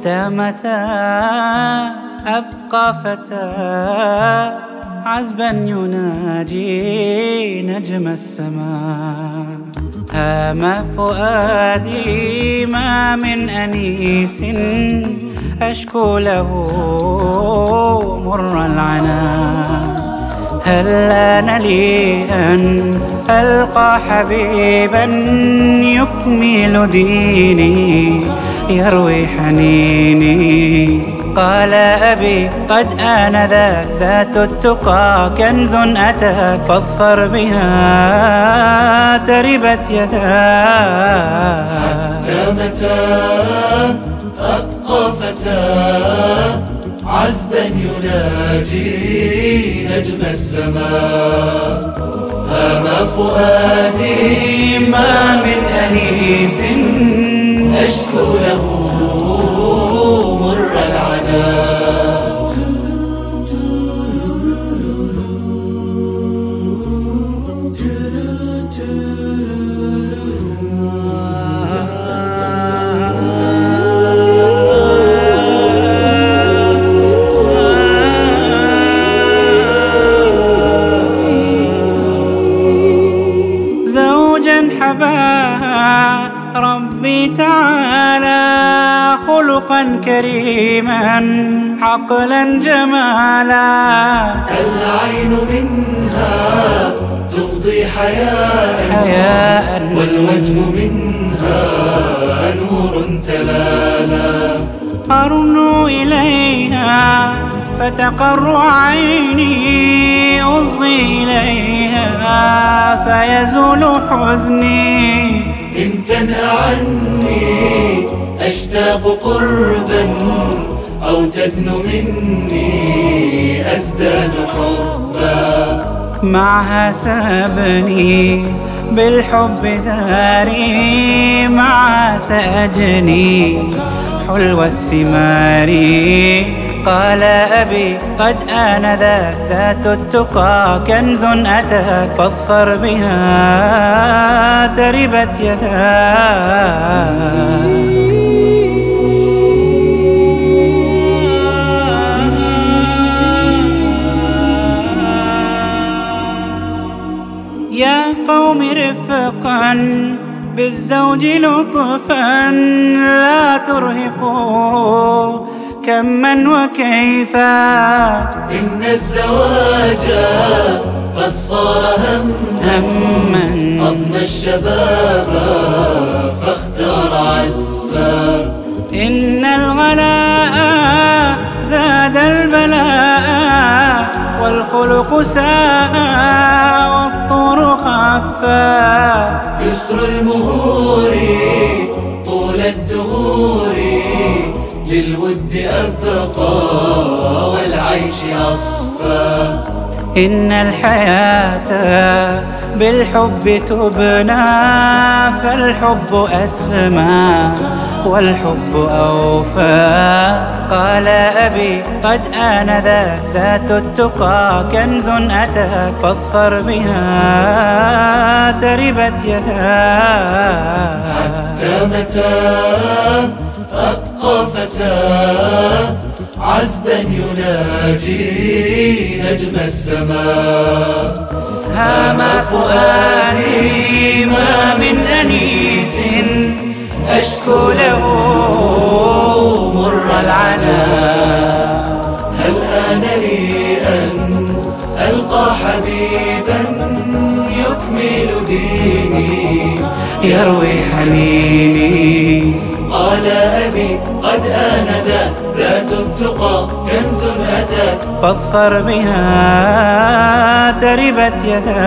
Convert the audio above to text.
حتى متى أبقى فتى عزبا يناجي نجم السماء. هام فؤادي ما من أنيس أشكو له مر العنا. هل آن لي أن ألقى حبيبا يكمل ديني؟ يروي حنيني قال أبي قد آن ذا ذات التقى. كنز أتاك فاظفر بها. تربت يداك حتى متى أبقى فتى عزبا يناجي نجم السماء هام فؤادي ما من أنيس ربي تعالى خلقا كريما عقلا جمالا. العين منها تقضي حياء حياء. والوجه منها نور تلالا. أرنو إليها فتقر عيني أصغي إليها فيزول حزني. إن تنأ عني أشتاق قربا أو تدنو مني أزداد حبا. معها سأبني بالحب داري معها سأجني حلو الثمار. قال أبي قد آن ذا ذات التقى كنز أتاك فاظفر بها تربت يداك يا قوم رفقا بالزوج لطفا لا ترهقوا. كما وكيفا إن الزواج قد صار هما هما. أضنى الشباب فاختار عزفا. إن الغلاء زاد البلاء والخلق ساء والطور خفا يسر المهور طول الدهور. للود أبقى والعيش أصفى. إن الحياة بالحب تبنى فالحب أسمى والحب أوفى. قال أبي قد آن ذا ذات التقى كنز أتاك فاظفر بها تربت يداك حتى متى؟ فتى عزبا يناجي نجم السماء. هام فؤادي ما من أنيس أشكو له مر العنا. هل آن لي أن ألقى حبيبا يكمل ديني يروي حنيني قد آن ذا ذات التقى كنز أتاك فاظفر بها تربت يداك